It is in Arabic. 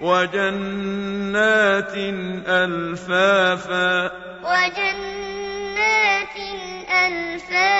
وجنات ألفافا وجنات ألفافا